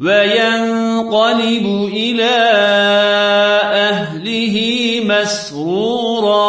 وينقلب إلى أهله مسرورا